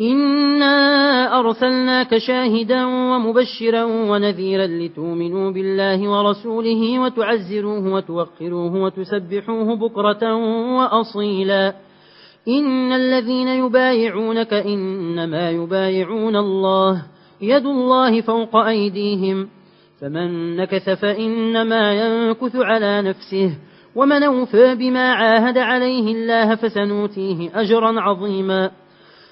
إنا أرسلناك شاهدا ومبشرا ونذيرا لتؤمنوا بالله ورسوله وتعزروه وتوقروه وتسبحوه بكرة وأصيلا إن الذين يبايعونك إنما يبايعون الله يد الله فوق أيديهم فمن نكث فإنما ينكث على نفسه ومن أوفى بما عاهد عليه الله فسنوتيه أجرا عظيما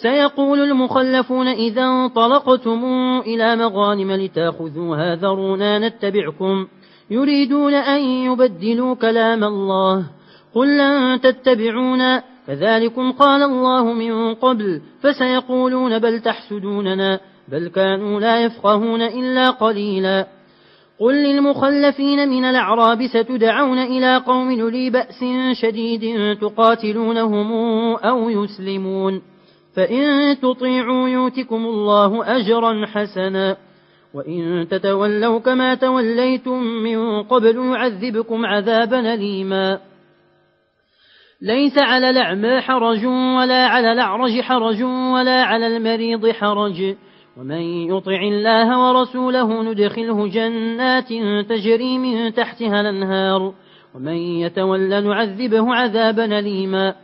سيقول المخلفون إذا انطلقتم إلى مغانم لتأخذوها ذرونا نتبعكم يريدون أن يبدلوا كلام الله قل لن تتبعونا كذلكم قال الله من قبل فسيقولون بل تحسدوننا بل كانوا لا يفقهون إلا قليلا قل للمخلفين من الأعراب ستدعون إلى قوم لي بأس شديد تقاتلونهم أو يسلمون فإن تطيعوا يوتكم الله أجرا حسنا. وإن تتولوا كما توليتم من قبل يعذبكم عذابا ليما ليس على الأعمى حرج ولا على الأعرج حرج ولا على المريض حرج. ومن يطع الله ورسوله ندخله جنات تجري من تحتها الأنهار. ومن يتولى نعذبه عذابا ليما